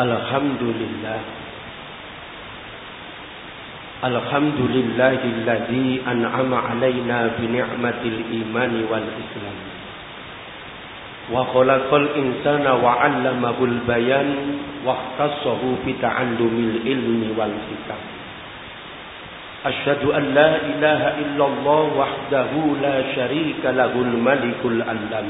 الحمد لله الحمد لله الذي أنعم علينا بنعمة الإيمان والإسلام وخلق الإنسان وعلمه البيان واختصه بتعلم العلم والحكم أشهد أن لا إله إلا الله وحده لا شريك له الملك الألم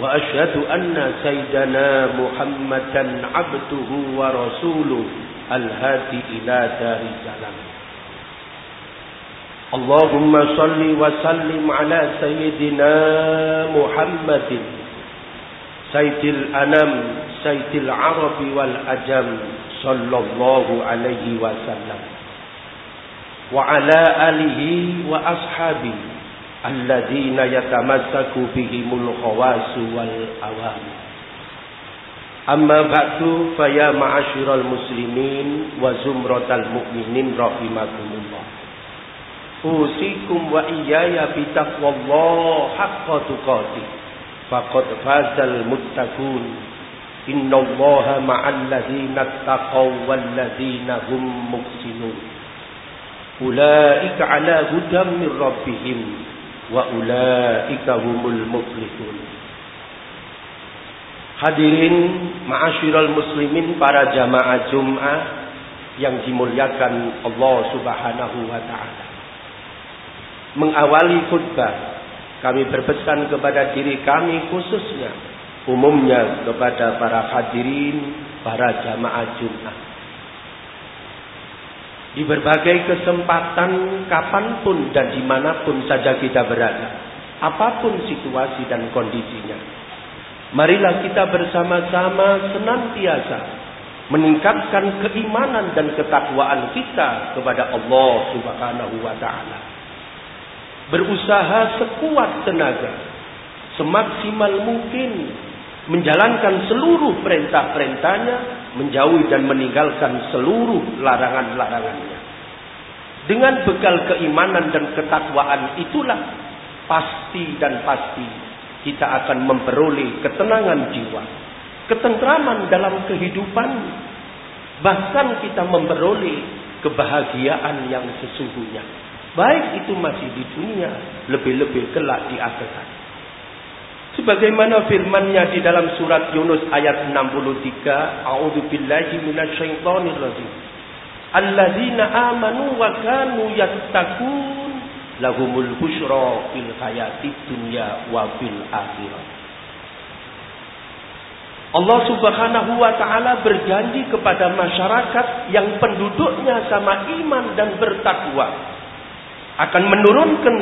وأشهد أن سيدنا محمدا عبده ورسوله الهادي إلى دار السلام. اللهم صل وسلم على سيدنا محمد سيد الأنام سيد العرب والأجم صلى الله عليه وسلم. وعلى آله وأصحابه الذين يتمسك بهم الخواص والأوام أما بعد فيا معاشر المسلمين وزمرة المؤمنين رحمكم الله. أوصيكم وإياي بتقوى الله حق تقاته. فقد فاز المتقون. إن الله مع الذين اتقوا والذين هم محسنون. أولئك على هدى من ربهم. Wa ulaika humul muflihun. Hadirin ma'asyiral muslimin para jamaah Jumat yang dimuliakan Allah Subhanahu wa taala. Mengawali khutbah kami berpesan kepada diri kami khususnya umumnya kepada para hadirin para jamaah Jumat di berbagai kesempatan, kapan pun dan di mana pun saja kita berada. Apa pun situasi dan kondisinya. Marilah kita bersama-sama senantiasa meningkatkan keimanan dan ketakwaan kita kepada Allah Subhanahu wa taala. Berusaha sekuat tenaga, semaksimal mungkin menjalankan seluruh perintah-perintahnya menjauhi dan meninggalkan seluruh larangan-larangannya. Dengan bekal keimanan dan ketakwaan itulah pasti dan pasti kita akan memperoleh ketenangan jiwa, ketentraman dalam kehidupan, bahkan kita memperoleh kebahagiaan yang sesungguhnya. Baik itu masih di dunia, lebih-lebih kelak di akhirat. Sebagaimana firman-Nya di dalam surat Yunus ayat 63, A'udzu billahi minasyaitonir rajim. Alladzina amanu wa kanu yattaqun lahumul busyra fil hayatid dunya wa fil akhirah. Allah Subhanahu wa taala berjanji kepada masyarakat yang penduduknya sama iman dan bertakwa akan menurunkan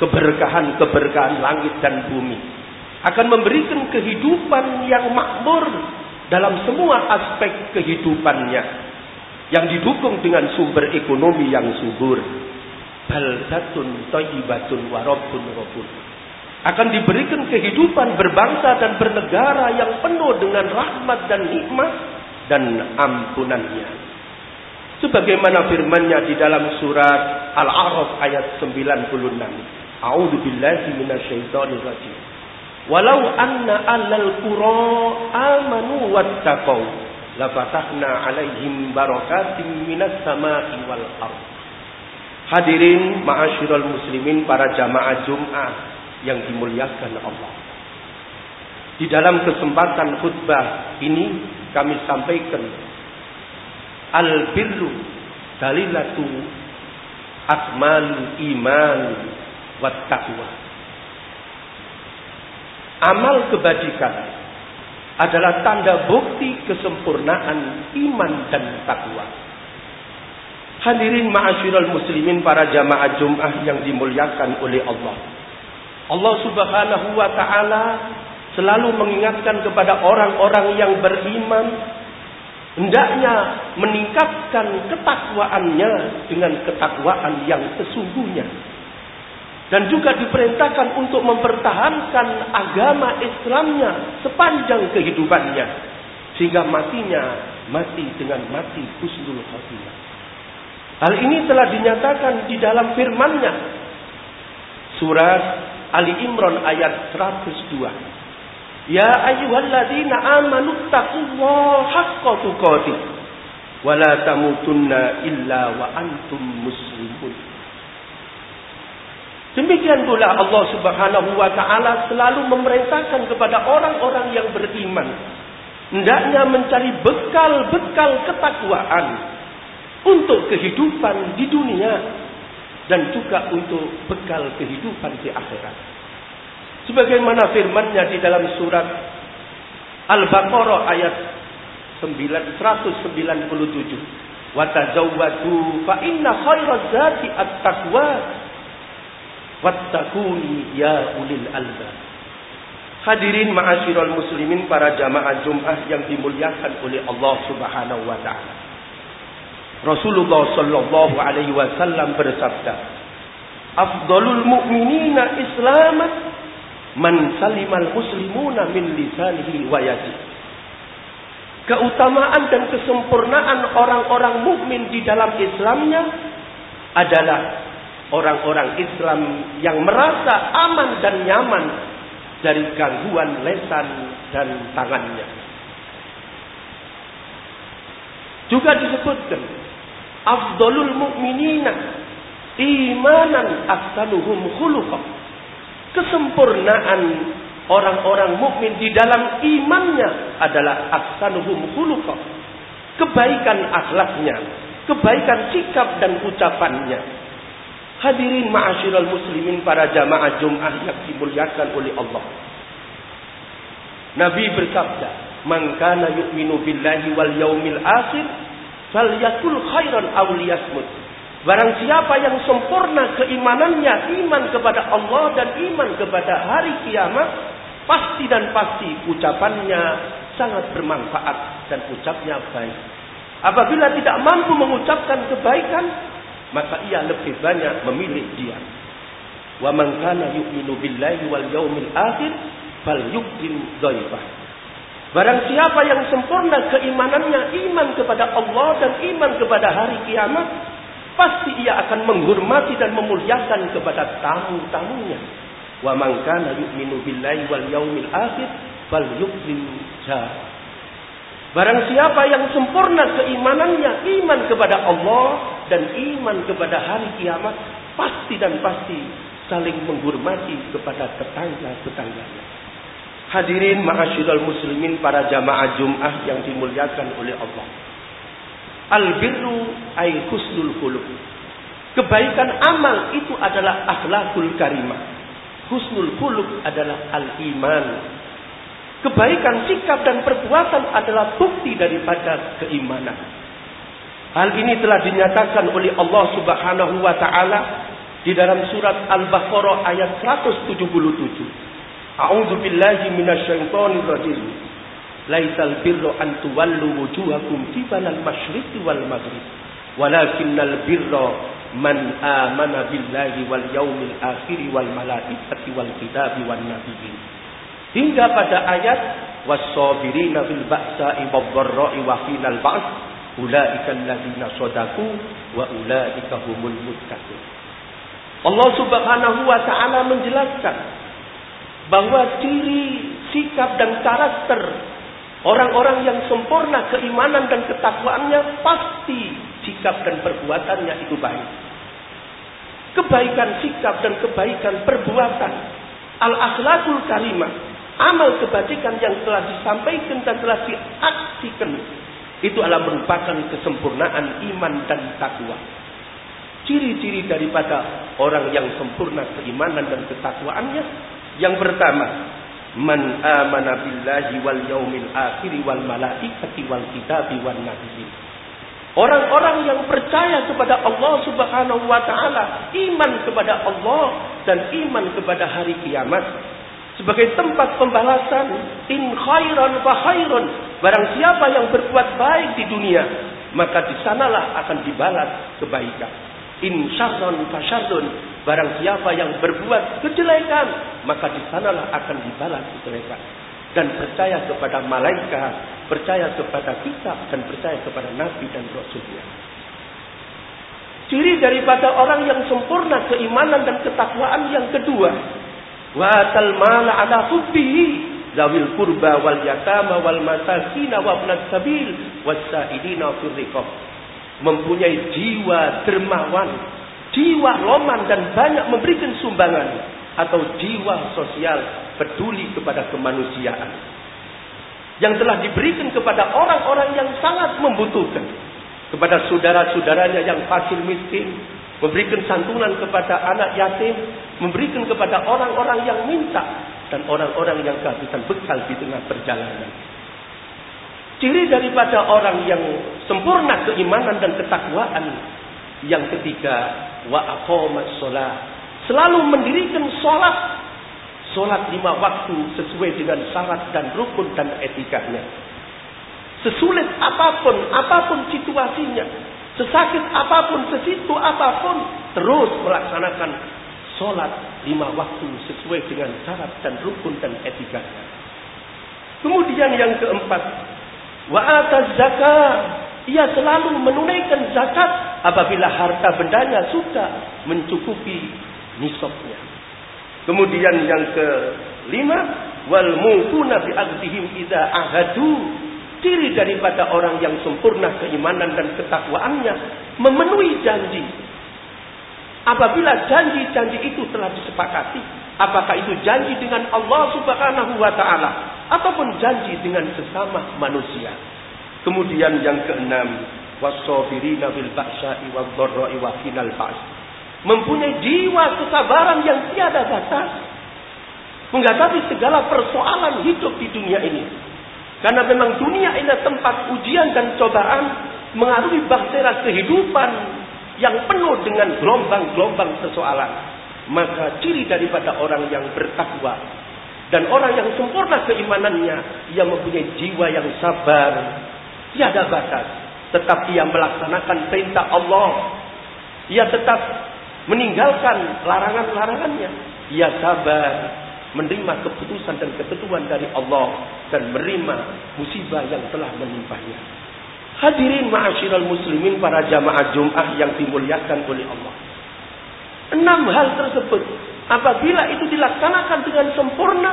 keberkahan-keberkahan langit dan bumi akan memberikan kehidupan yang makmur dalam semua aspek kehidupannya yang didukung dengan sumber ekonomi yang subur. Baldatun thayyibatun wa rabbun akan diberikan kehidupan berbangsa dan bernegara yang penuh dengan rahmat dan nikmat dan ampunannya. Sebagaimana firman-Nya di dalam surat Al-A'raf ayat 96 A'udzu billahi minasyaitonir rajim Walau anna alal qura amanu wattaqau lafatahna alaihim barakatim minas sama'i wal ardh. Hadirin ma'asyiral muslimin para jamaah Jumat yang dimuliakan Allah. Di dalam kesempatan khutbah ini kami sampaikan al-birru dalilatu akmal iman wat taqwa. Amal kebajikan adalah tanda bukti kesempurnaan iman dan takwa. Hadirin ma'asyiral muslimin para jamaah Jumat yang dimuliakan oleh Allah. Allah Subhanahu wa taala selalu mengingatkan kepada orang-orang yang beriman hendaknya meningkatkan ketakwaannya dengan ketakwaan yang sesungguhnya dan juga diperintahkan untuk mempertahankan agama Islamnya sepanjang kehidupannya sehingga matinya mati dengan mati husnul khatimah. Hal ini telah dinyatakan di dalam firman-Nya surat Ali Imran ayat 102. Ya ayyuhalladzina amanu taqullaha haqqa tuqatih wa la tamutunna illa wa antum muslimun. Demikian pula Allah Subhanahu wa taala selalu memerintahkan kepada orang-orang yang beriman hendaknya mencari bekal-bekal ketakwaan untuk kehidupan di dunia dan juga untuk bekal kehidupan di akhirat. Sebagaimana firman-Nya di dalam surat Al-Baqarah ayat 197. Wa tazawwadu fa inna khairaz zati at-taqwa wattaquni ya ulil albab. Hadirin ma'asyiral muslimin para jamaah Jumat yang dimuliakan oleh Allah Subhanahu wa taala. Rasulullah sallallahu alaihi wasallam bersabda, "Afdalul mu'minina islaman man salimal muslimuna min lisanihi wa yadihi." Keutamaan dan kesempurnaan orang-orang mukmin di dalam Islamnya adalah orang-orang Islam yang merasa aman dan nyaman dari gangguan lesan dan tangannya. Juga disebutkan afdalul mu'minina imanan ahsanuhum khuluqa. Kesempurnaan orang-orang mukmin di dalam imannya adalah ahsanuhum khuluqa. Kebaikan akhlaknya, kebaikan sikap dan ucapannya. Hadirin ma'asyiral muslimin para jamaah Jumat yang dimuliakan oleh Allah. Nabi bersabda, "Man kana yu'minu billahi wal yaumil akhir Falyakul khairan aw liyasmut. Barang siapa yang sempurna keimanannya, iman kepada Allah dan iman kepada hari kiamat, pasti dan pasti ucapannya sangat bermanfaat dan ucapnya baik. Apabila tidak mampu mengucapkan kebaikan, maka ia lebih banyak memilih dia. Wa man kana yu'minu billahi wal yaumil akhir falyukrim dhaifah. Barang siapa yang sempurna keimanannya iman kepada Allah dan iman kepada hari kiamat, pasti ia akan menghormati dan memuliakan kepada tamu-tamunya. Wa man kana yu'minu billahi wal yaumil akhir falyukrim Barang siapa yang sempurna keimanannya iman kepada Allah dan iman kepada hari kiamat, pasti dan pasti saling menghormati kepada tetangga-tetangganya. Hadirin ma'asyiral muslimin para jamaah Jum'ah yang dimuliakan oleh Allah. Al-birru ay. Kebaikan amal itu adalah akhlakul karimah. Husnul khuluq adalah al-iman. Kebaikan sikap dan perbuatan adalah bukti daripada keimanan. Hal ini telah dinyatakan oleh Allah Subhanahu wa taala di dalam surat Al-Baqarah ayat 177. A'udzu billahi minasyaitonir rajim. Laisal birru an tuwallu wujuhakum qibalal masyriqi wal maghrib, walakinnal birra man amana billahi wal yaumil akhir wal malaikati wal kitabi wan nabiyyin. Hingga pada ayat was-sabirina bil ba'sa'i wad-dharra'i wa hinal ba's ulaika alladziina shadaku wa ulaika humul muttaqun. Allah Subhanahu wa taala menjelaskan bahwa ciri sikap dan karakter orang-orang yang sempurna keimanan dan ketakwaannya pasti sikap dan perbuatannya itu baik. Kebaikan sikap dan kebaikan perbuatan al-akhlakul karimah, amal kebajikan yang telah disampaikan dan telah diaksikan itu adalah merupakan kesempurnaan iman dan takwa. Ciri-ciri daripada orang yang sempurna keimanan dan ketakwaannya yang pertama, man amana billahi wal yaumil akhir wal malaikati wal kitabi wan nabiyyin. Orang-orang yang percaya kepada Allah Subhanahu wa taala, iman kepada Allah dan iman kepada hari kiamat sebagai tempat pembalasan in khairan fa khairun. Barang siapa yang berbuat baik di dunia, maka di sanalah akan dibalas kebaikan. In syarrun fa syarrun. Barang siapa yang berbuat kejelekan, maka di sanalah akan dibalas kejelekan. Dan percaya kepada malaikat, percaya kepada kitab, dan percaya kepada nabi dan rasulnya. Ciri daripada orang yang sempurna keimanan dan ketakwaan yang kedua. Wa mala ala hubbihi zawil kurba wal yatama wal masakin wa ibnas sabil wasaidina fil mempunyai jiwa dermawan jiwa loman dan banyak memberikan sumbangan atau jiwa sosial peduli kepada kemanusiaan. Yang telah diberikan kepada orang-orang yang sangat membutuhkan. Kepada saudara-saudaranya yang fakir miskin memberikan santunan kepada anak yatim memberikan kepada orang-orang yang minta dan orang-orang yang kehabisan bekal di tengah perjalanan ciri daripada orang yang sempurna keimanan dan ketakwaan yang ketiga wa shalah selalu mendirikan solat solat lima waktu sesuai dengan syarat dan rukun dan etikanya. Sesulit apa pun, apa pun situasinya, sesakit apa pun, sesitu apa pun, terus melaksanakan solat lima waktu sesuai dengan syarat dan rukun dan etikanya. Kemudian yang keempat, wa zakat. Ia selalu menunaikan zakat apabila harta bendanya sudah mencukupi nisabnya. Kemudian yang kelima, wal mufuna bi ahdihim idza ahadu. Ciri daripada orang yang sempurna keimanan dan ketakwaannya memenuhi janji. Apabila janji-janji itu telah disepakati, apakah itu janji dengan Allah Subhanahu wa taala ataupun janji dengan sesama manusia. Kemudian yang keenam, wasabirina bil ba'sa'i wad dharra'i wa hinal ba's mempunyai jiwa kesabaran yang tiada batas menghadapi segala persoalan hidup di dunia ini. Karena memang dunia ini tempat ujian dan cobaan mengarungi bahtera kehidupan yang penuh dengan gelombang-gelombang persoalan. Maka ciri daripada orang yang bertakwa dan orang yang sempurna keimanannya, ia mempunyai jiwa yang sabar, tiada batas. Tetap ia melaksanakan perintah Allah. Ia tetap meninggalkan larangan-larangannya. Ia sabar menerima keputusan dan ketentuan dari Allah dan menerima musibah yang telah menimpanya. Hadirin ma'asyiral muslimin para jamaah Jumat yang dimuliakan oleh Allah. Enam hal tersebut apabila itu dilaksanakan dengan sempurna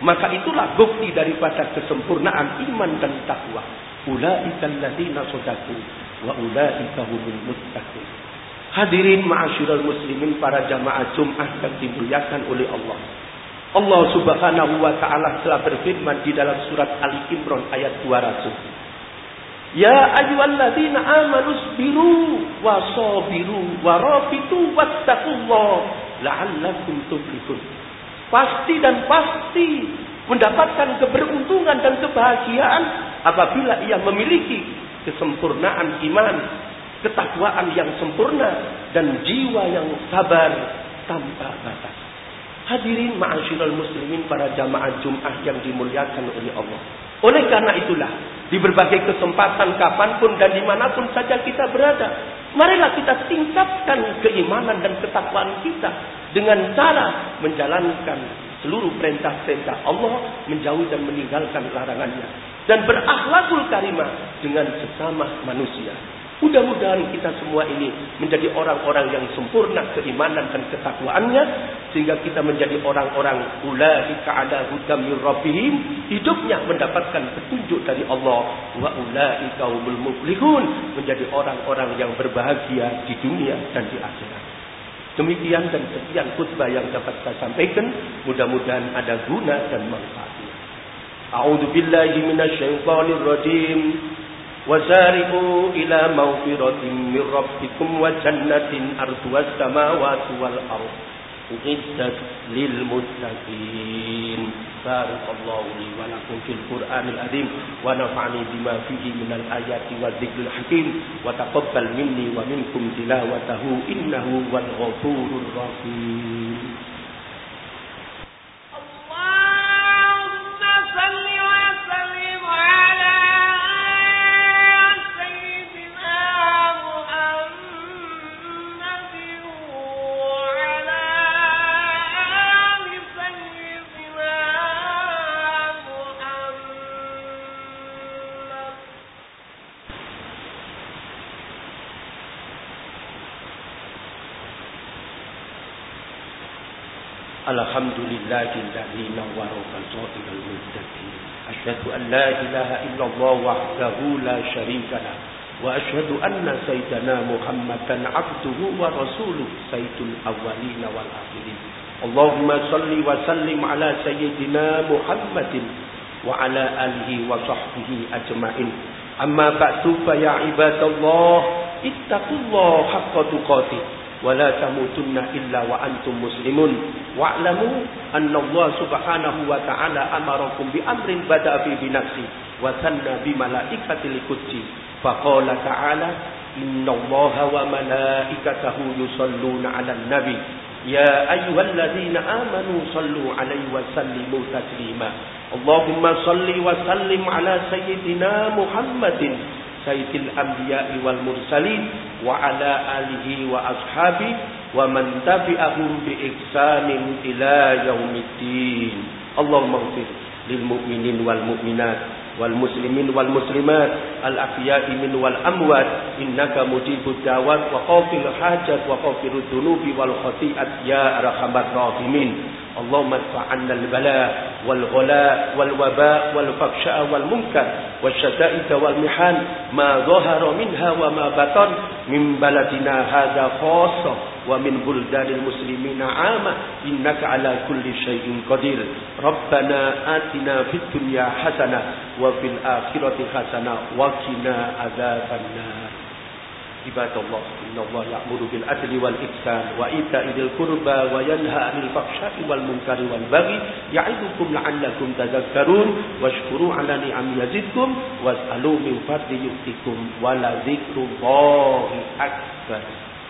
maka itulah bukti daripada kesempurnaan iman dan takwa. Ulaika alladziina sadaqu wa ulaika humul muttaqun. Hadirin ma'asyiral muslimin para jamaah Jumat yang dimuliakan oleh Allah. Allah Subhanahu wa taala telah berfirman di dalam surat Ali Imran ayat 200. Ya ayyuhalladzina amanu sabiru wa sabiru wa rabitu wattaqullah la'allakum tuflihun. Pasti dan pasti mendapatkan keberuntungan dan kebahagiaan apabila ia memiliki kesempurnaan iman ketakwaan yang sempurna dan jiwa yang sabar tanpa batas. Hadirin ma'asyiral muslimin para jamaah Jum'ah yang dimuliakan oleh Allah. Oleh karena itulah, di berbagai kesempatan kapan pun dan di mana pun saja kita berada, marilah kita tingkatkan keimanan dan ketakwaan kita dengan cara menjalankan seluruh perintah-perintah Allah, menjauhi dan meninggalkan larangannya. Dan berakhlakul karimah dengan sesama manusia. Mudah-mudahan kita semua ini menjadi orang-orang yang sempurna keimanan dan ketakwaannya sehingga kita menjadi orang-orang ulaika ala hudam rabbihim hidupnya mendapatkan petunjuk dari Allah wa ulaika humul muflihun menjadi orang-orang yang berbahagia di dunia dan di akhirat. Demikian dan sekian khutbah yang dapat saya sampaikan mudah-mudahan ada guna dan manfaatnya. A'udzu billahi minasyaitonir rajim. وسارعوا إلى مغفرة من ربكم وجنة أرضها السماوات والأرض. أعدت للمتقين. بارك الله لي ولكم في القرآن العظيم ونفعني بما فيه من الآيات والذكر الحكيم. وتقبل مني ومنكم تلاوته إنه هو الغفور الرحيم. الحمد لله الذي نور بصائر المتقين. أشهد أن لا إله إلا الله وحده لا شريك له وأشهد أن سيدنا محمدا عبده ورسوله سيد الأولين والآخرين. اللهم صل وسلم على سيدنا محمد وعلى آله وصحبه أجمعين. أما بعد فيا عباد الله اتقوا الله حق تقاته. ولا تموتن إلا وأنتم مسلمون. واعلموا أن الله سبحانه وتعالى أمركم بأمر بدأ في بنفسه وثنى بملائكة القدس. فقال تعالى إن الله وملائكته يصلون على النبي. يا أيها الذين آمنوا صلوا عليه وسلموا تسليما. اللهم صل وسلم على سيدنا محمد سيد الأنبياء والمرسلين وعلى آله وأصحابه ومن تبعهم بإحسان إلى يوم الدين اللهم اغفر للمؤمنين والمؤمنات والمسلمين والمسلمات الأحياء من والأموات إنك مجيب الدعوات وقافل الحاجات وقافل الذنوب والخطيئة يا أرحم الراحمين اللهم ادفع عنا البلاء والغلاء والوباء والفحشاء والمنكر والشدائد والمحن ما ظهر منها وما بطن من بلدنا هذا خاصة ومن بلدان المسلمين عامة. إنك على كل شيء قدير. ربنا آتنا في الدنيا حسنة وفي الآخرة حسنة وقنا عذاب النار. عباد الله إن الله يأمر بالعدل والإحسان وإيتاء ذي القربى وينهى عن الفحشاء والمنكر والبغي يعظكم لعلكم تذكرون واشكروا على نعم يزدكم واسألوا من فضل يؤتكم ولذكر الله أكبر